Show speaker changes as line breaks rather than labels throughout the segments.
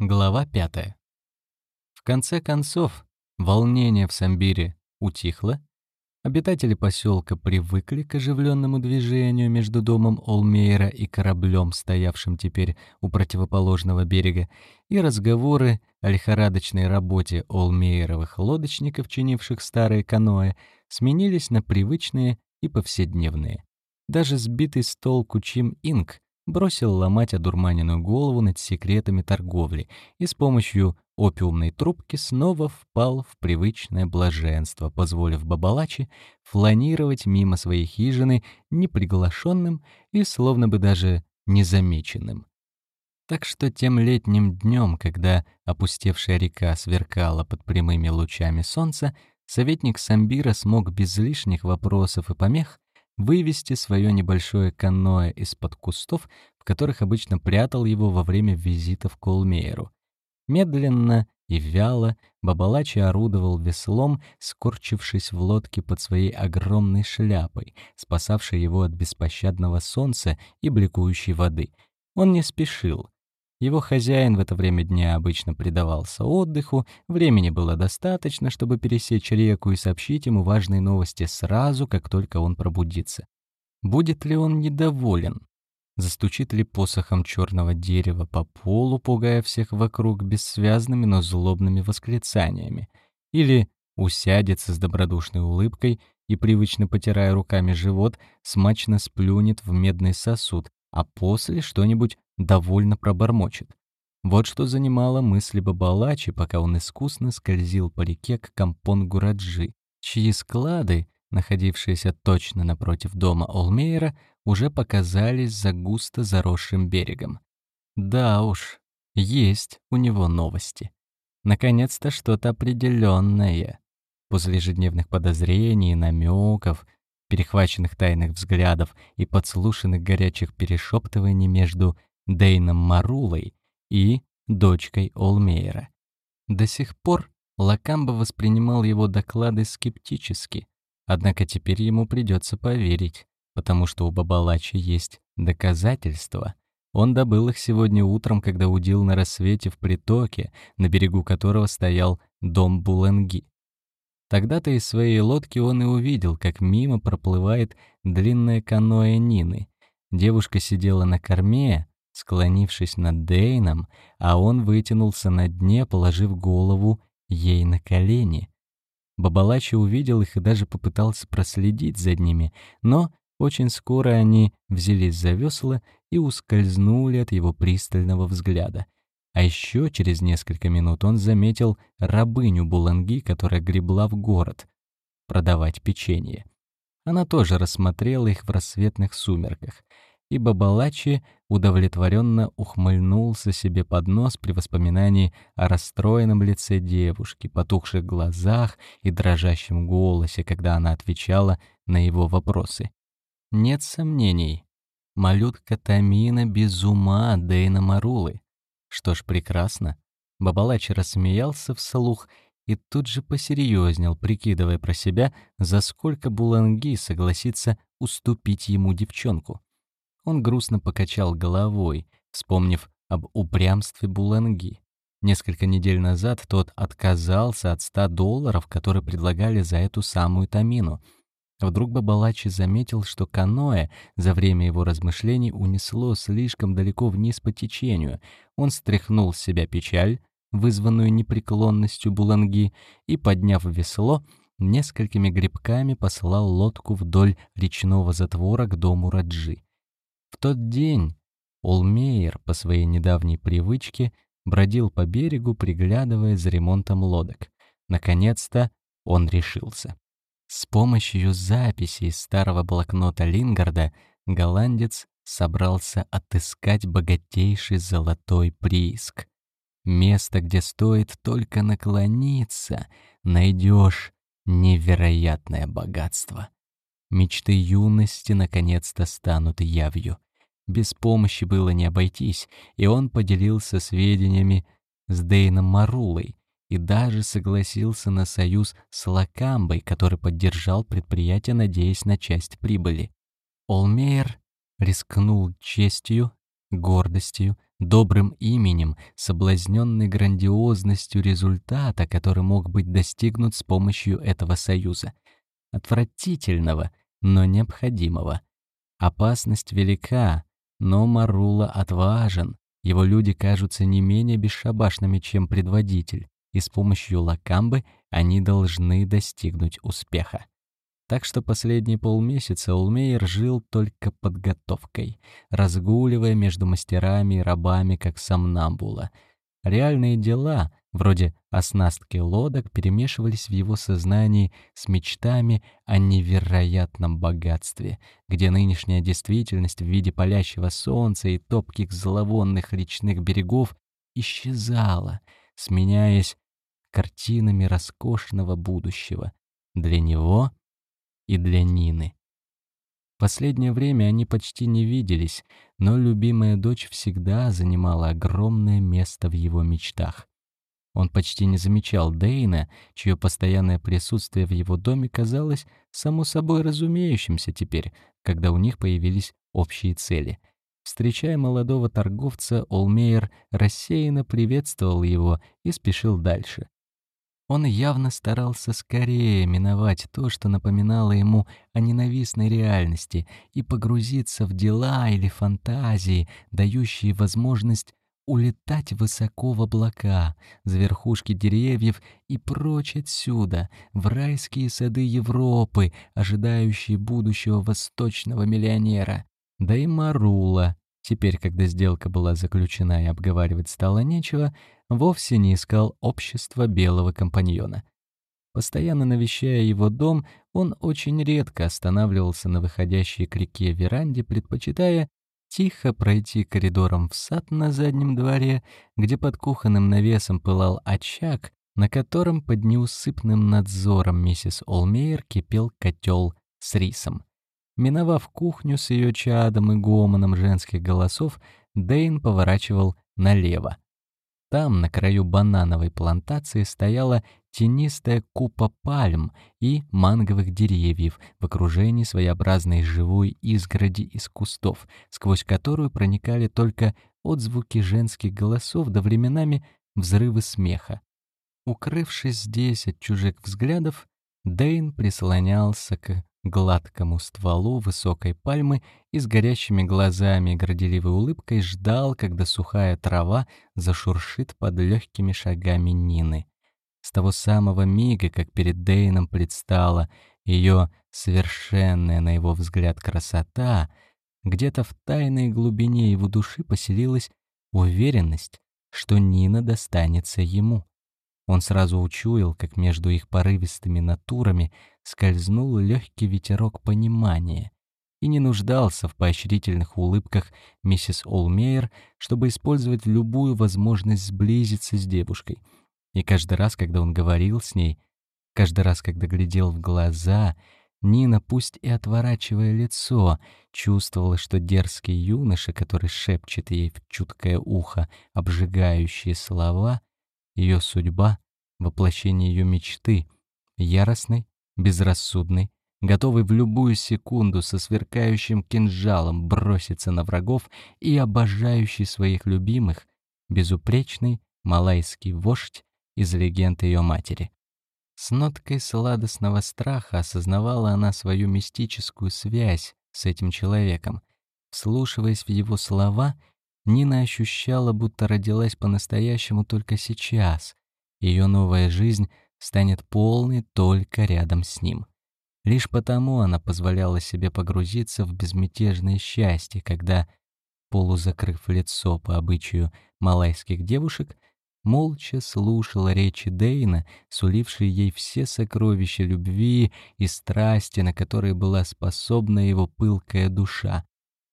Глава 5. В конце концов, волнение в Самбире утихло, обитатели поселка привыкли к оживленному движению между домом Олмейра и кораблем, стоявшим теперь у противоположного берега, и разговоры о лихорадочной работе Олмейровых лодочников, чинивших старые каноэ, сменились на привычные и повседневные. Даже сбитый с толку Чим Инг бросил ломать одурманенную голову над секретами торговли и с помощью опиумной трубки снова впал в привычное блаженство, позволив Бабалачи фланировать мимо своей хижины неприглашенным и словно бы даже незамеченным. Так что тем летним днем, когда опустевшая река сверкала под прямыми лучами солнца, советник Самбира смог без лишних вопросов и помех вывести свое небольшое каноэ из-под кустов, в которых обычно прятал его во время визита в Колмейру. Медленно и вяло Бабалачи орудовал веслом, скорчившись в лодке под своей огромной шляпой, спасавшей его от беспощадного солнца и бликующей воды. Он не спешил, его хозяин в это время дня обычно предавался отдыху, времени было достаточно, чтобы пересечь реку и сообщить ему важные новости сразу, как только он пробудится. Будет ли он недоволен? Застучит ли посохом черного дерева по полу, пугая всех вокруг бессвязными, но злобными восклицаниями? Или усядется с добродушной улыбкой и, привычно потирая руками живот, смачно сплюнет в медный сосуд, а после что-нибудь довольно пробормочет. Вот что занимало мысли Бабалачи, пока он искусно скользил по реке к компонгу Раджи, чьи склады, находившиеся точно напротив дома Олмейера, уже показались за густо заросшим берегом. Да уж, есть у него новости. Наконец-то что-то определенное. После ежедневных подозрений намеков, перехваченных тайных взглядов и подслушанных горячих перешептываний между Дейном Марулой и дочкой Олмейера. До сих пор Лакамба воспринимал его доклады скептически, однако теперь ему придется поверить, потому что у Бабалачи есть доказательства. Он добыл их сегодня утром, когда удил на рассвете в притоке, на берегу которого стоял дом Буленги. Тогда-то из своей лодки он и увидел, как мимо проплывает длинное каноэ Нины. Девушка сидела на корме, склонившись над Дейном, а он вытянулся на дне, положив голову ей на колени. Бабалачи увидел их и даже попытался проследить за ними, но очень скоро они взялись за весла и ускользнули от его пристального взгляда. А еще через несколько минут он заметил рабыню Буланги, которая гребла в город продавать печенье. Она тоже рассмотрела их в рассветных сумерках и Бабалачи удовлетворенно ухмыльнулся себе под нос при воспоминании о расстроенном лице девушки, потухших глазах и дрожащем голосе, когда она отвечала на его вопросы. Нет сомнений, малютка Тамина без ума Дейна Марулы. Что ж, прекрасно. Бабалачи рассмеялся вслух и тут же посерьезнел, прикидывая про себя, за сколько Буланги согласится уступить ему девчонку. Он грустно покачал головой, вспомнив об упрямстве Буланги. Несколько недель назад тот отказался от 100 долларов, которые предлагали за эту самую Тамину. Вдруг Бабалачи заметил, что каноэ за время его размышлений унесло слишком далеко вниз по течению. Он стряхнул с себя печаль, вызванную непреклонностью Буланги, и, подняв весло, несколькими грибками послал лодку вдоль речного затвора к дому Раджи. В тот день Олмейер по своей недавней привычке бродил по берегу, приглядывая за ремонтом лодок. Наконец-то он решился. С помощью записи из старого блокнота Лингарда голландец собрался отыскать богатейший золотой прииск. Место, где стоит только наклониться, найдешь невероятное богатство. Мечты юности наконец-то станут явью. Без помощи было не обойтись, и он поделился сведениями с Дейном Марулой и даже согласился на союз с Лакамбой, который поддержал предприятие, надеясь на часть прибыли. Олмейер рискнул честью, гордостью, добрым именем, соблазненный грандиозностью результата, который мог быть достигнут с помощью этого союза. Отвратительного, но необходимого. Опасность велика, но Марула отважен. Его люди кажутся не менее бесшабашными, чем предводитель, и с помощью Лакамбы они должны достигнуть успеха. Так что последние полмесяца Улмейер жил только подготовкой, разгуливая между мастерами и рабами, как сомнамбула. Реальные дела, вроде оснастки лодок, перемешивались в его сознании с мечтами о невероятном богатстве, где нынешняя действительность в виде палящего солнца и топких зловонных речных берегов исчезала, сменяясь картинами роскошного будущего. Для него и для Нины. Последнее время они почти не виделись, но любимая дочь всегда занимала огромное место в его мечтах. Он почти не замечал Дейна, чье постоянное присутствие в его доме казалось само собой разумеющимся теперь, когда у них появились общие цели. Встречая молодого торговца, Олмейер рассеянно приветствовал его и спешил дальше. Он явно старался скорее миновать то, что напоминало ему о ненавистной реальности, и погрузиться в дела или фантазии, дающие возможность улетать высоко в облака, за верхушки деревьев и прочь отсюда, в райские сады Европы, ожидающие будущего восточного миллионера. Да и Марула, теперь, когда сделка была заключена и обговаривать стало нечего, вовсе не искал общества белого компаньона. Постоянно навещая его дом, он очень редко останавливался на выходящей к реке веранде, предпочитая тихо пройти коридором в сад на заднем дворе, где под кухонным навесом пылал очаг, на котором под неусыпным надзором миссис Олмейер кипел котел с рисом. Миновав кухню с ее чадом и гомоном женских голосов, Дейн поворачивал налево. Там, на краю банановой плантации, стояла тенистая купа пальм и манговых деревьев в окружении своеобразной живой изгороди из кустов, сквозь которую проникали только отзвуки женских голосов да временами взрывы смеха. Укрывшись здесь от чужих взглядов, Дейн прислонялся к гладкому стволу высокой пальмы и с горящими глазами и горделивой улыбкой ждал, когда сухая трава зашуршит под легкими шагами Нины. С того самого мига, как перед Дейном предстала ее совершенная, на его взгляд, красота, где-то в тайной глубине его души поселилась уверенность, что Нина достанется ему. Он сразу учуял, как между их порывистыми натурами скользнул легкий ветерок понимания и не нуждался в поощрительных улыбках миссис Олмейер, чтобы использовать любую возможность сблизиться с девушкой. И каждый раз, когда он говорил с ней, каждый раз, когда глядел в глаза, Нина, пусть и отворачивая лицо, чувствовала, что дерзкий юноша, который шепчет ей в чуткое ухо обжигающие слова, ее судьба — воплощение ее мечты, яростный, безрассудный, готовый в любую секунду со сверкающим кинжалом броситься на врагов и обожающий своих любимых, безупречный малайский вождь из легенд ее матери. С ноткой сладостного страха осознавала она свою мистическую связь с этим человеком. Вслушиваясь в его слова, Нина ощущала, будто родилась по-настоящему только сейчас. Ее новая жизнь станет полной только рядом с ним. Лишь потому она позволяла себе погрузиться в безмятежное счастье, когда, полузакрыв лицо по обычаю малайских девушек, молча слушала речи Дейна, сулившие ей все сокровища любви и страсти, на которые была способна его пылкая душа,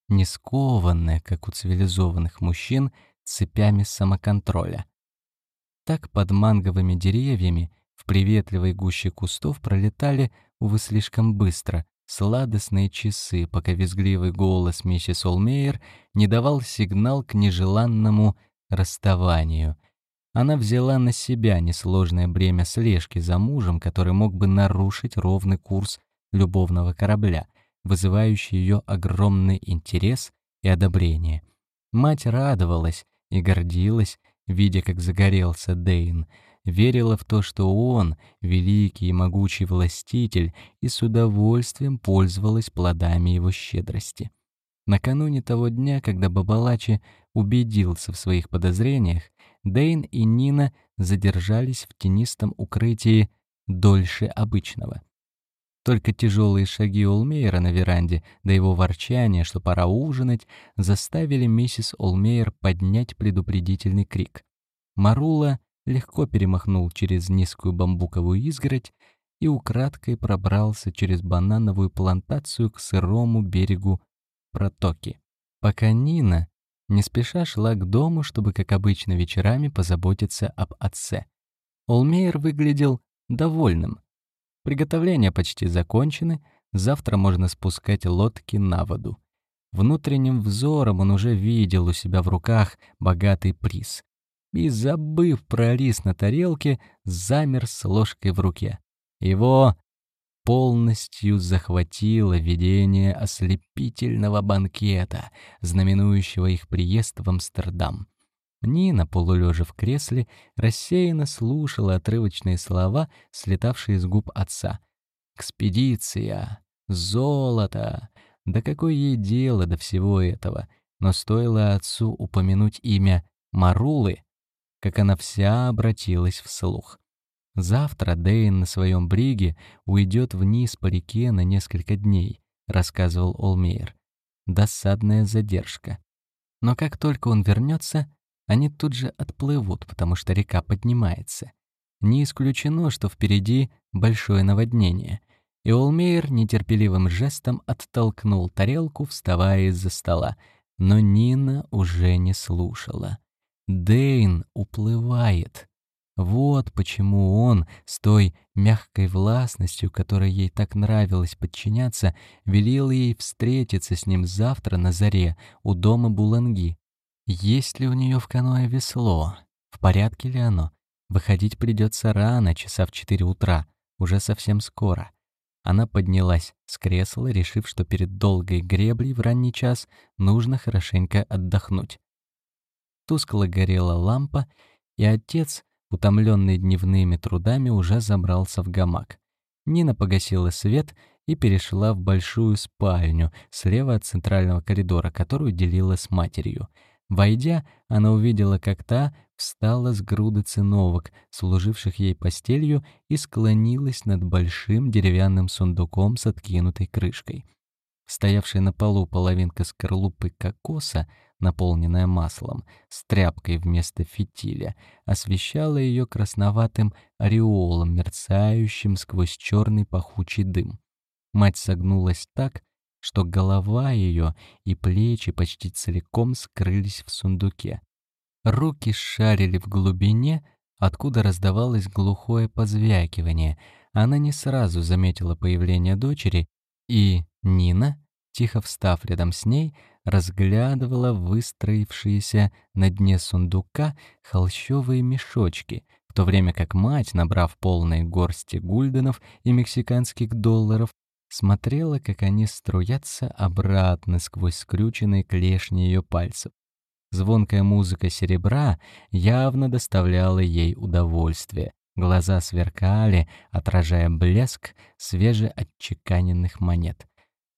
не скованная, как у цивилизованных мужчин, цепями самоконтроля. Так под манговыми деревьями в приветливой гуще кустов пролетали, увы, слишком быстро, сладостные часы, пока визгливый голос миссис Олмейер не давал сигнал к нежеланному расставанию. Она взяла на себя несложное бремя слежки за мужем, который мог бы нарушить ровный курс любовного корабля — вызывающий ее огромный интерес и одобрение. Мать радовалась, и гордилась, видя, как загорелся Дейн, верила в то, что он, великий и могучий властитель, и с удовольствием пользовалась плодами его щедрости. Накануне того дня, когда Бабалачи убедился в своих подозрениях, Дейн и Нина задержались в тенистом укрытии дольше обычного. Только тяжелые шаги Олмейера на веранде, да его ворчание, что пора ужинать, заставили миссис Олмейер поднять предупредительный крик. Марула легко перемахнул через низкую бамбуковую изгородь и украдкой пробрался через банановую плантацию к сырому берегу протоки, пока Нина не спеша шла к дому, чтобы, как обычно, вечерами позаботиться об отце. Олмейер выглядел довольным. Приготовления почти закончены, завтра можно спускать лодки на воду. Внутренним взором он уже видел у себя в руках богатый приз. И, забыв про рис на тарелке, замер с ложкой в руке. Его полностью захватило видение ослепительного банкета, знаменующего их приезд в Амстердам. Нина, полулежа в кресле, рассеянно слушала отрывочные слова, слетавшие с губ отца. «Экспедиция! Золото! Да какое ей дело до всего этого?» Но стоило отцу упомянуть имя Марулы, как она вся обратилась вслух. Завтра Дейн на своем бриге уйдет вниз по реке на несколько дней, рассказывал Олмейер. Досадная задержка. Но как только он вернется, они тут же отплывут, потому что река поднимается. Не исключено, что впереди большое наводнение. И Олмейер нетерпеливым жестом оттолкнул тарелку, вставая из-за стола. Но Нина уже не слушала. Дейн уплывает. Вот почему он, с той мягкой властностью, которой ей так нравилось подчиняться, велел ей встретиться с ним завтра на заре у дома Буланги. Есть ли у нее в каное весло? В порядке ли оно? Выходить придется рано, часа в четыре утра, уже совсем скоро. Она поднялась с кресла, решив, что перед долгой греблей в ранний час нужно хорошенько отдохнуть. Тускло горела лампа, и отец, утомленный дневными трудами, уже забрался в гамак. Нина погасила свет и перешла в большую спальню слева от центрального коридора, которую делила с матерью — Войдя, она увидела, как та встала с груды циновок, служивших ей постелью, и склонилась над большим деревянным сундуком с откинутой крышкой. Стоявшая на полу половинка скорлупы кокоса, наполненная маслом, с тряпкой вместо фитиля, освещала ее красноватым ореолом, мерцающим сквозь черный пахучий дым. Мать согнулась так, что голова ее и плечи почти целиком скрылись в сундуке. Руки шарили в глубине, откуда раздавалось глухое позвякивание. Она не сразу заметила появление дочери, и Нина, тихо встав рядом с ней, разглядывала выстроившиеся на дне сундука холщовые мешочки, в то время как мать, набрав полные горсти гульденов и мексиканских долларов, смотрела, как они струятся обратно сквозь скрюченные клешни ее пальцев. Звонкая музыка серебра явно доставляла ей удовольствие. Глаза сверкали, отражая блеск свежеотчеканенных монет.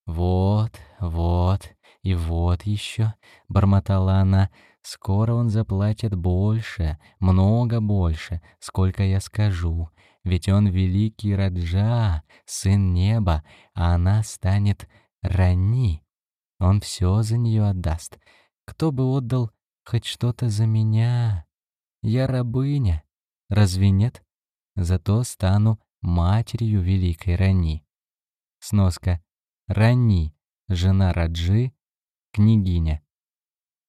«Вот, вот и вот еще», — бормотала она, — «скоро он заплатит больше, много больше, сколько я скажу. Ведь он великий Раджа, сын неба, а она станет Рани. Он все за нее отдаст. Кто бы отдал хоть что-то за меня? Я рабыня. Разве нет? Зато стану матерью великой Рани. Сноска. Рани, жена Раджи, княгиня.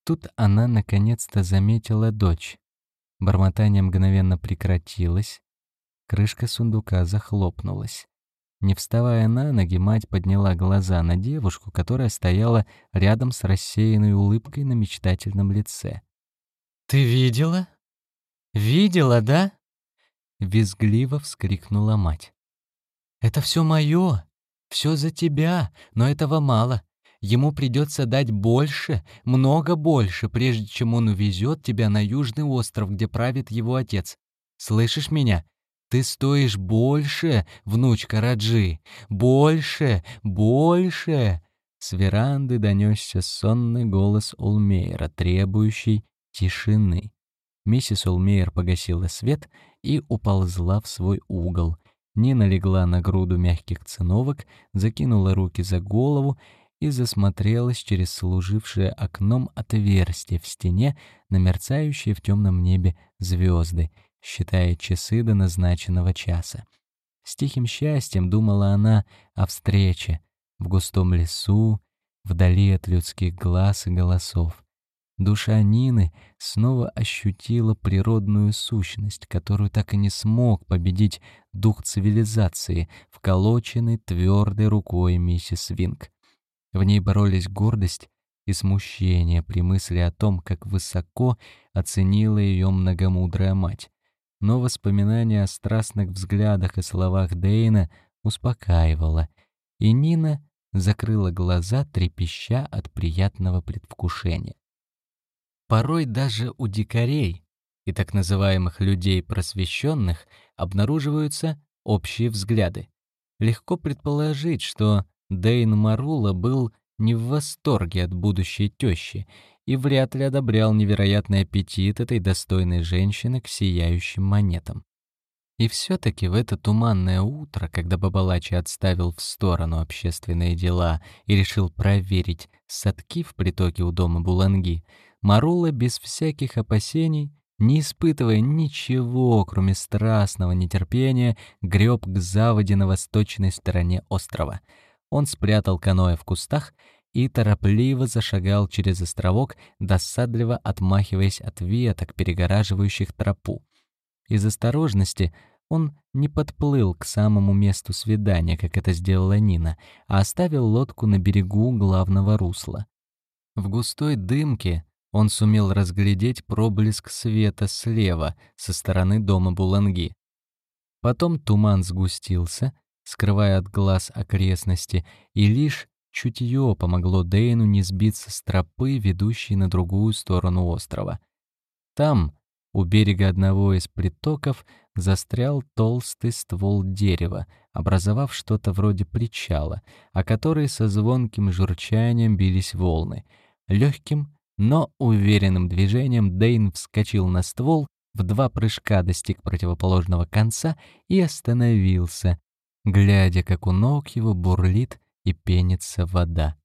Тут она наконец-то заметила дочь. Бормотание мгновенно прекратилось, Крышка сундука захлопнулась. Не вставая на ноги, мать подняла глаза на девушку, которая стояла рядом с рассеянной улыбкой на мечтательном лице. «Ты видела? Видела, да?» Визгливо вскрикнула мать. «Это все мое, все за тебя, но этого мало. Ему придется дать больше, много больше, прежде чем он увезет тебя на южный остров, где правит его отец. Слышишь меня? Ты стоишь больше, внучка Раджи. Больше, больше. С веранды донесся сонный голос Улмейра, требующий тишины. Миссис Улмейер погасила свет и уползла в свой угол. Нина легла на груду мягких циновок, закинула руки за голову и засмотрелась через служившее окном отверстие в стене на мерцающие в темном небе звезды, считая часы до назначенного часа. С тихим счастьем думала она о встрече в густом лесу, вдали от людских глаз и голосов. Душа Нины снова ощутила природную сущность, которую так и не смог победить дух цивилизации, вколоченный твердой рукой миссис Винг. В ней боролись гордость и смущение при мысли о том, как высоко оценила ее многомудрая мать. Но воспоминание о страстных взглядах и словах Дейна успокаивало, и Нина закрыла глаза, трепеща от приятного предвкушения. Порой даже у дикарей и так называемых людей просвещенных обнаруживаются общие взгляды. Легко предположить, что Дейн Марула был не в восторге от будущей тещи и вряд ли одобрял невероятный аппетит этой достойной женщины к сияющим монетам. И все-таки в это туманное утро, когда Бабалачи отставил в сторону общественные дела и решил проверить садки в притоке у дома Буланги, Марула без всяких опасений, не испытывая ничего, кроме страстного нетерпения, греб к заводе на восточной стороне острова. Он спрятал каноэ в кустах и торопливо зашагал через островок, досадливо отмахиваясь от веток, перегораживающих тропу. Из осторожности он не подплыл к самому месту свидания, как это сделала Нина, а оставил лодку на берегу главного русла. В густой дымке он сумел разглядеть проблеск света слева, со стороны дома Буланги. Потом туман сгустился, скрывая от глаз окрестности, и лишь чутье помогло Дейну не сбиться с тропы, ведущей на другую сторону острова. Там, у берега одного из притоков, застрял толстый ствол дерева, образовав что-то вроде причала, о который со звонким журчанием бились волны. Легким, но уверенным движением Дейн вскочил на ствол, в два прыжка достиг противоположного конца и остановился, глядя, как у ног его бурлит и пенится вода.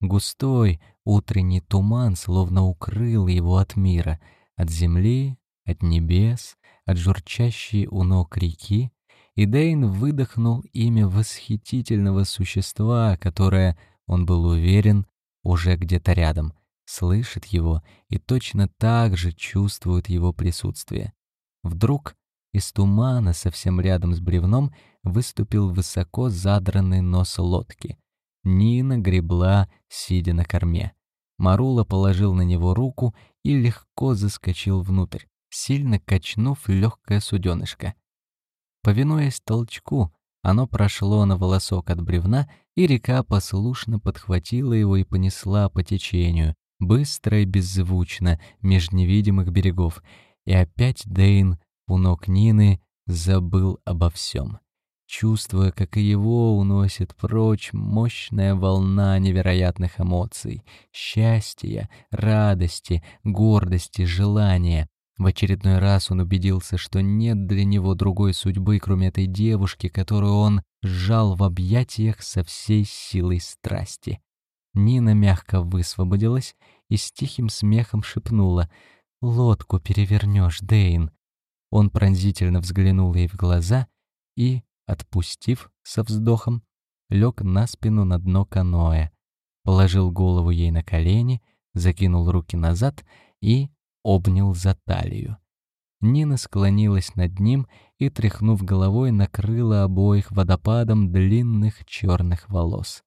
Густой утренний туман словно укрыл его от мира, от земли, от небес, от журчащей у ног реки, и Дейн выдохнул имя восхитительного существа, которое, он был уверен, уже где-то рядом — слышит его и точно так же чувствует его присутствие. Вдруг из тумана совсем рядом с бревном выступил высоко задранный нос лодки. Нина гребла, сидя на корме. Марула положил на него руку и легко заскочил внутрь, сильно качнув легкое суденышко. Повинуясь толчку, оно прошло на волосок от бревна, и река послушно подхватила его и понесла по течению, быстро и беззвучно меж невидимых берегов, и опять Дейн у ног Нины забыл обо всем, чувствуя, как его уносит прочь мощная волна невероятных эмоций, счастья, радости, гордости, желания. В очередной раз он убедился, что нет для него другой судьбы, кроме этой девушки, которую он сжал в объятиях со всей силой страсти. Нина мягко высвободилась и с тихим смехом шепнула «Лодку перевернешь, Дейн». Он пронзительно взглянул ей в глаза и, отпустив со вздохом, лег на спину на дно каноэ, положил голову ей на колени, закинул руки назад и обнял за талию. Нина склонилась над ним и, тряхнув головой, накрыла обоих водопадом длинных черных волос.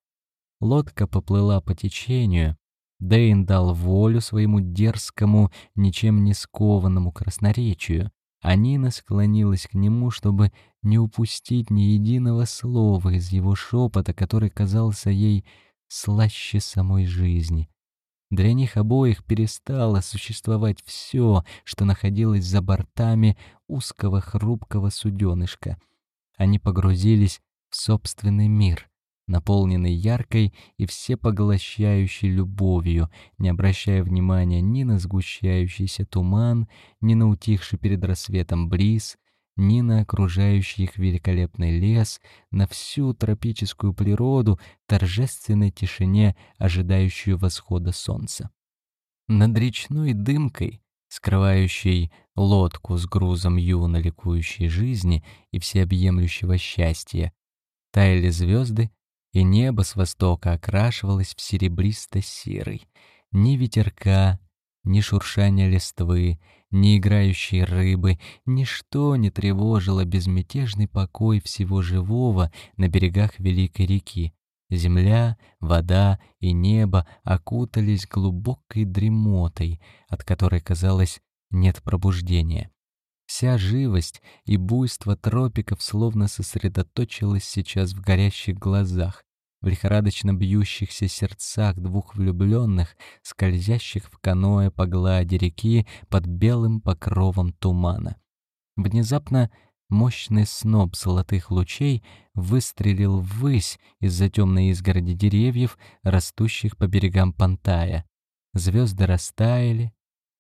Лодка поплыла по течению. Дэйн дал волю своему дерзкому, ничем не скованному красноречию, а Нина склонилась к нему, чтобы не упустить ни единого слова из его шепота, который казался ей слаще самой жизни. Для них обоих перестало существовать все, что находилось за бортами узкого хрупкого суденышка. Они погрузились в собственный мир, наполненный яркой и всепоглощающей любовью, не обращая внимания ни на сгущающийся туман, ни на утихший перед рассветом бриз, ни на окружающий их великолепный лес, на всю тропическую природу, торжественной тишине, ожидающую восхода солнца. Над речной дымкой, скрывающей лодку с грузом юно ликующей жизни и всеобъемлющего счастья, таяли звезды, и небо с востока окрашивалось в серебристо-серый. Ни ветерка, ни шуршания листвы, ни играющие рыбы, ничто не тревожило безмятежный покой всего живого на берегах Великой реки. Земля, вода и небо окутались глубокой дремотой, от которой, казалось, нет пробуждения. Вся живость и буйство тропиков словно сосредоточилось сейчас в горящих глазах, в лихорадочно бьющихся сердцах двух влюбленных, скользящих в каноэ по глади реки под белым покровом тумана. Внезапно мощный сноп золотых лучей выстрелил ввысь из-за темной изгороди деревьев, растущих по берегам Пантая. Звезды растаяли,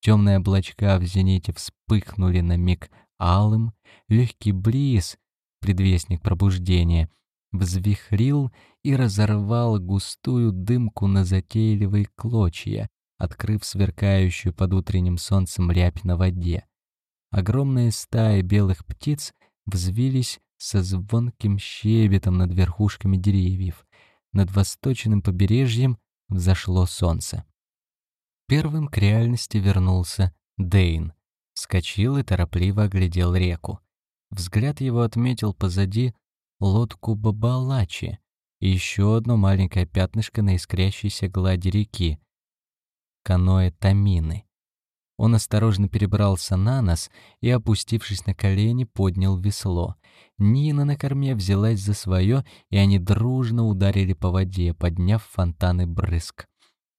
темные облачка в зените вспыхнули на миг алым, легкий бриз, предвестник пробуждения, взвихрил и разорвал густую дымку на затейливые клочья, открыв сверкающую под утренним солнцем рябь на воде. Огромные стаи белых птиц взвились со звонким щебетом над верхушками деревьев. Над восточным побережьем взошло солнце. Первым к реальности вернулся Дейн. Вскочил и торопливо оглядел реку. Взгляд его отметил позади лодку Бабалачи, и еще одно маленькое пятнышко на искрящейся глади реки. Каноэ Тамины. Он осторожно перебрался на нос и, опустившись на колени, поднял весло. Нина на корме взялась за свое, и они дружно ударили по воде, подняв фонтаны брызг.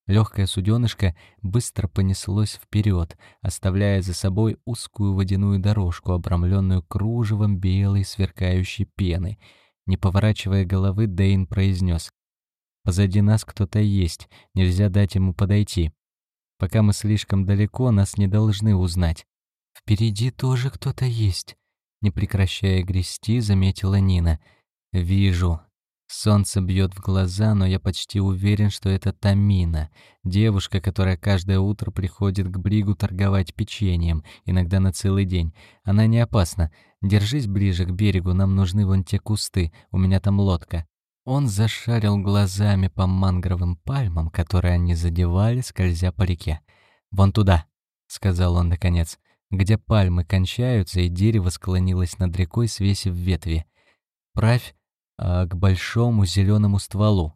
Легкое суденышко быстро понеслось вперед, оставляя за собой узкую водяную дорожку, обрамленную кружевом белой сверкающей пены — не поворачивая головы, Дейн произнес. «Позади нас кто-то есть, нельзя дать ему подойти. Пока мы слишком далеко, нас не должны узнать». «Впереди тоже кто-то есть», — не прекращая грести, заметила Нина. «Вижу», Солнце бьет в глаза, но я почти уверен, что это Тамина, девушка, которая каждое утро приходит к Бригу торговать печеньем, иногда на целый день. Она не опасна. Держись ближе к берегу, нам нужны вон те кусты, у меня там лодка. Он зашарил глазами по мангровым пальмам, которые они задевали, скользя по реке. «Вон туда», — сказал он наконец, — «где пальмы кончаются, и дерево склонилось над рекой, свесив ветви. Правь к большому зеленому стволу.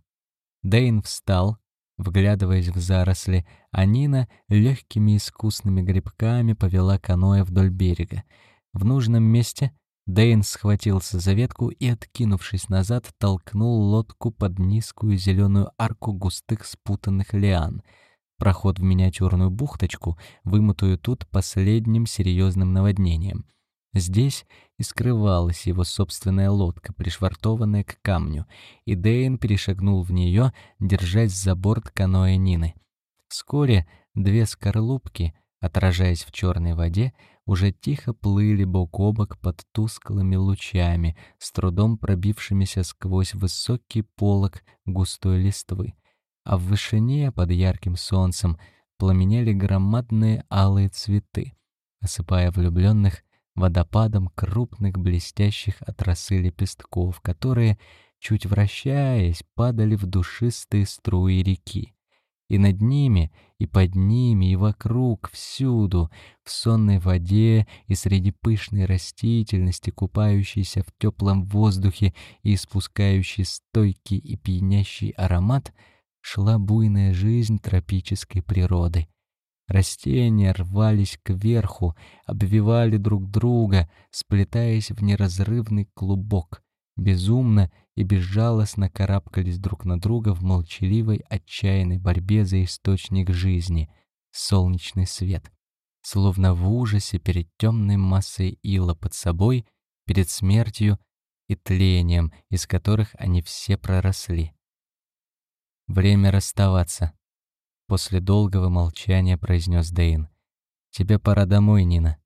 Дейн встал, вглядываясь в заросли, а Нина легкими искусными грибками повела каноэ вдоль берега. В нужном месте Дейн схватился за ветку и, откинувшись назад, толкнул лодку под низкую зеленую арку густых спутанных лиан. Проход в миниатюрную бухточку, вымытую тут последним серьезным наводнением — Здесь и скрывалась его собственная лодка, пришвартованная к камню, и Дейн перешагнул в нее, держась за борт каноэ Нины. Вскоре две скорлупки, отражаясь в черной воде, уже тихо плыли бок о бок под тусклыми лучами, с трудом пробившимися сквозь высокий полог густой листвы. А в вышине, под ярким солнцем, пламенели громадные алые цветы, осыпая влюбленных водопадом крупных блестящих от лепестков, которые, чуть вращаясь, падали в душистые струи реки. И над ними, и под ними, и вокруг, всюду, в сонной воде и среди пышной растительности, купающейся в теплом воздухе и испускающей стойкий и пьянящий аромат, шла буйная жизнь тропической природы — Растения рвались кверху, обвивали друг друга, сплетаясь в неразрывный клубок. безумно и безжалостно карабкались друг на друга в молчаливой, отчаянной борьбе за источник жизни — солнечный свет. Словно в ужасе перед темной массой ила под собой, перед смертью и тлением, из которых они все проросли. «Время расставаться», — после долгого молчания произнес Дейн. «Тебе пора домой, Нина,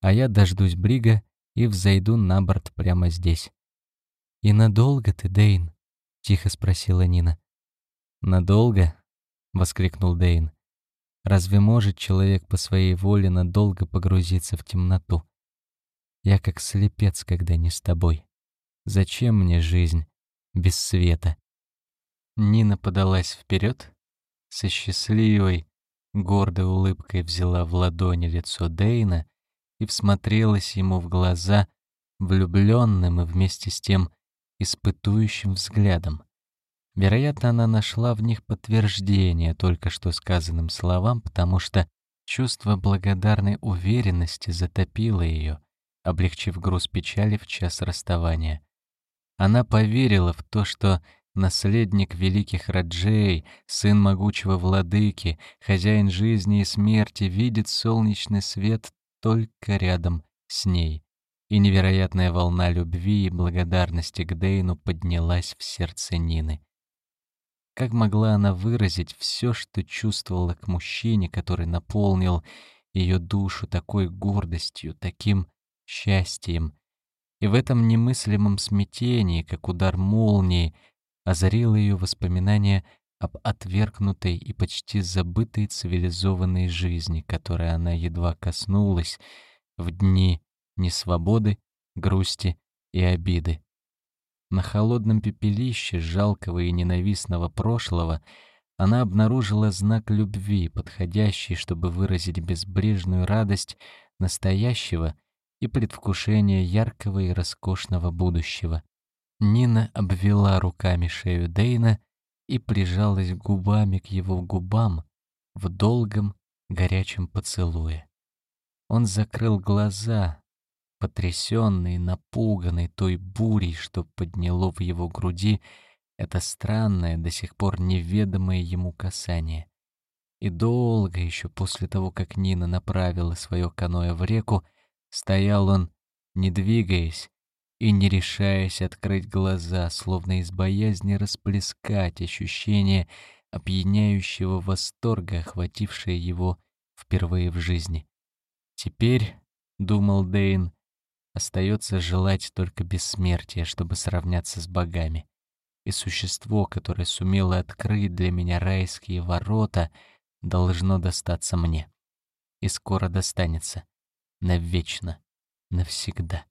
а я дождусь Брига и взойду на борт прямо здесь». «И надолго ты, Дейн?» — тихо спросила Нина. «Надолго?» — воскликнул Дейн. «Разве может человек по своей воле надолго погрузиться в темноту? Я как слепец, когда не с тобой. Зачем мне жизнь без света?» Нина подалась вперед, со счастливой, гордой улыбкой взяла в ладони лицо Дейна и всмотрелась ему в глаза влюбленным и вместе с тем испытующим взглядом. Вероятно, она нашла в них подтверждение только что сказанным словам, потому что чувство благодарной уверенности затопило ее, облегчив груз печали в час расставания. Она поверила в то, что наследник великих Раджей, сын могучего владыки, хозяин жизни и смерти, видит солнечный свет только рядом с ней и невероятная волна любви и благодарности к Дейну поднялась в сердце Нины. Как могла она выразить все, что чувствовала к мужчине, который наполнил ее душу такой гордостью, таким счастьем? И в этом немыслимом смятении, как удар молнии, озарило ее воспоминание об отвергнутой и почти забытой цивилизованной жизни, которой она едва коснулась в дни несвободы, грусти и обиды. На холодном пепелище жалкого и ненавистного прошлого она обнаружила знак любви, подходящий, чтобы выразить безбрежную радость настоящего и предвкушение яркого и роскошного будущего. Нина обвела руками шею Дейна и прижалась губами к его губам в долгом горячем поцелуе. Он закрыл глаза, потрясенный, напуганный той бурей, что подняло в его груди это странное, до сих пор неведомое ему касание. И долго еще после того, как Нина направила свое каноэ в реку, стоял он, не двигаясь и не решаясь открыть глаза, словно из боязни расплескать ощущение опьяняющего восторга, охватившее его впервые в жизни. «Теперь», — думал Дейн, Остается желать только бессмертия, чтобы сравняться с богами. И существо, которое сумело открыть для меня райские ворота, должно достаться мне. И скоро достанется. Навечно. Навсегда.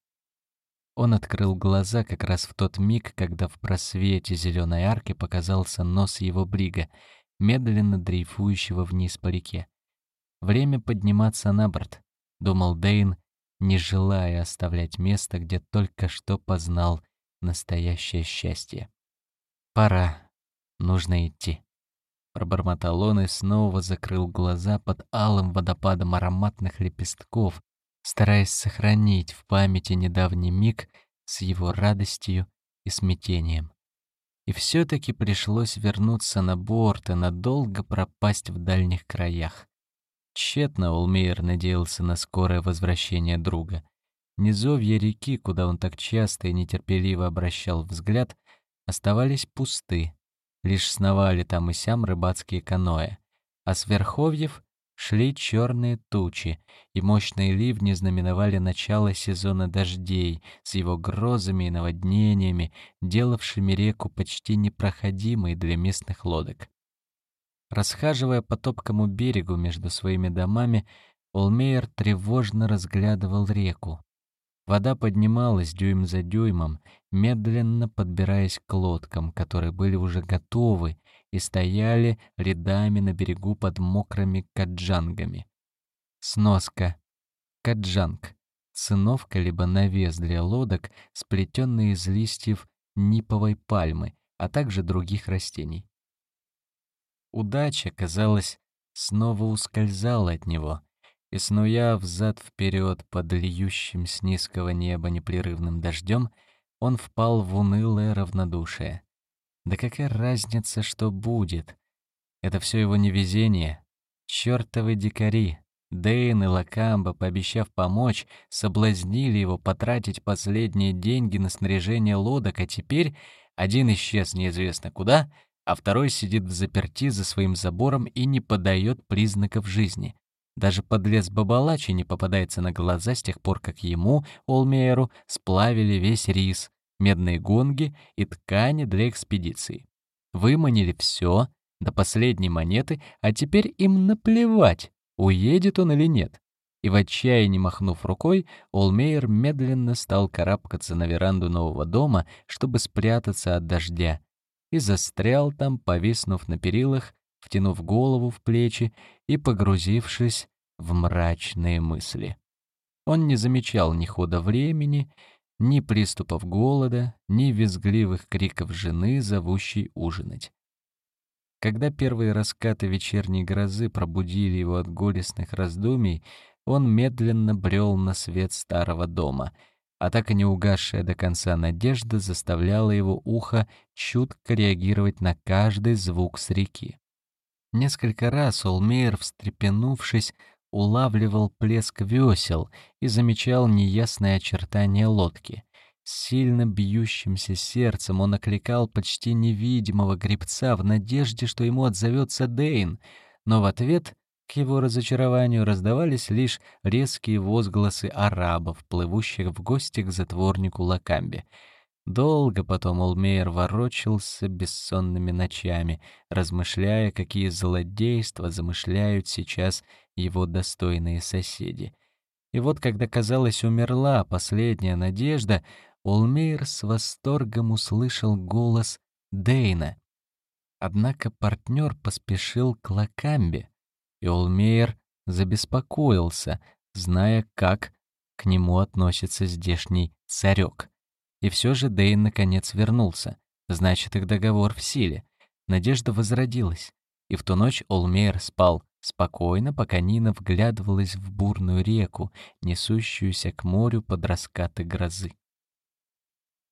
Он открыл глаза как раз в тот миг, когда в просвете зеленой арки показался нос его брига, медленно дрейфующего вниз по реке. Время подниматься на борт, думал Дейн, не желая оставлять место, где только что познал настоящее счастье. «Пора. Нужно идти». Пробормотал он и снова закрыл глаза под алым водопадом ароматных лепестков, стараясь сохранить в памяти недавний миг с его радостью и смятением. И все-таки пришлось вернуться на борт и надолго пропасть в дальних краях. Тщетно Олмейер надеялся на скорое возвращение друга. Низовья реки, куда он так часто и нетерпеливо обращал взгляд, оставались пусты. Лишь сновали там и сям рыбацкие каноэ. А с верховьев шли черные тучи, и мощные ливни знаменовали начало сезона дождей с его грозами и наводнениями, делавшими реку почти непроходимой для местных лодок. Расхаживая по топкому берегу между своими домами, Олмейер тревожно разглядывал реку. Вода поднималась дюйм за дюймом, медленно подбираясь к лодкам, которые были уже готовы и стояли рядами на берегу под мокрыми каджангами. Сноска. Каджанг. Циновка либо навес для лодок, сплетенный из листьев ниповой пальмы, а также других растений. Удача, казалось, снова ускользала от него, и, снуя взад-вперед под льющим с низкого неба непрерывным дождем, он впал в унылое равнодушие. Да какая разница, что будет? Это все его невезение. Чёртовы дикари. Дейн и Лакамба, пообещав помочь, соблазнили его потратить последние деньги на снаряжение лодок, а теперь один исчез неизвестно куда, а второй сидит в заперти за своим забором и не подает признаков жизни. Даже подлец Бабалачи не попадается на глаза с тех пор, как ему, Олмейеру, сплавили весь рис, медные гонги и ткани для экспедиции. Выманили все до последней монеты, а теперь им наплевать, уедет он или нет. И в отчаянии махнув рукой, Олмейер медленно стал карабкаться на веранду нового дома, чтобы спрятаться от дождя, и застрял там, повиснув на перилах, втянув голову в плечи и погрузившись в мрачные мысли. Он не замечал ни хода времени, ни приступов голода, ни визгливых криков жены, зовущей ужинать. Когда первые раскаты вечерней грозы пробудили его от горестных раздумий, он медленно брел на свет старого дома, а так и не угасшая до конца надежда заставляла его ухо чутко реагировать на каждый звук с реки. Несколько раз Олмейер, встрепенувшись, улавливал плеск весел и замечал неясные очертания лодки. С сильно бьющимся сердцем он окликал почти невидимого гребца в надежде, что ему отзовется Дейн, но в ответ к его разочарованию раздавались лишь резкие возгласы арабов, плывущих в гости к затворнику Лакамбе — Долго потом Олмейер ворочался бессонными ночами, размышляя, какие злодейства замышляют сейчас его достойные соседи. И вот, когда, казалось, умерла последняя надежда, Олмейер с восторгом услышал голос Дейна. Однако партнер поспешил к Лакамбе, и Олмейер забеспокоился, зная, как к нему относится здешний царек. И все же Дейн наконец вернулся. Значит, их договор в силе. Надежда возродилась. И в ту ночь Олмейр спал спокойно, пока Нина вглядывалась в бурную реку, несущуюся к морю под раскаты грозы.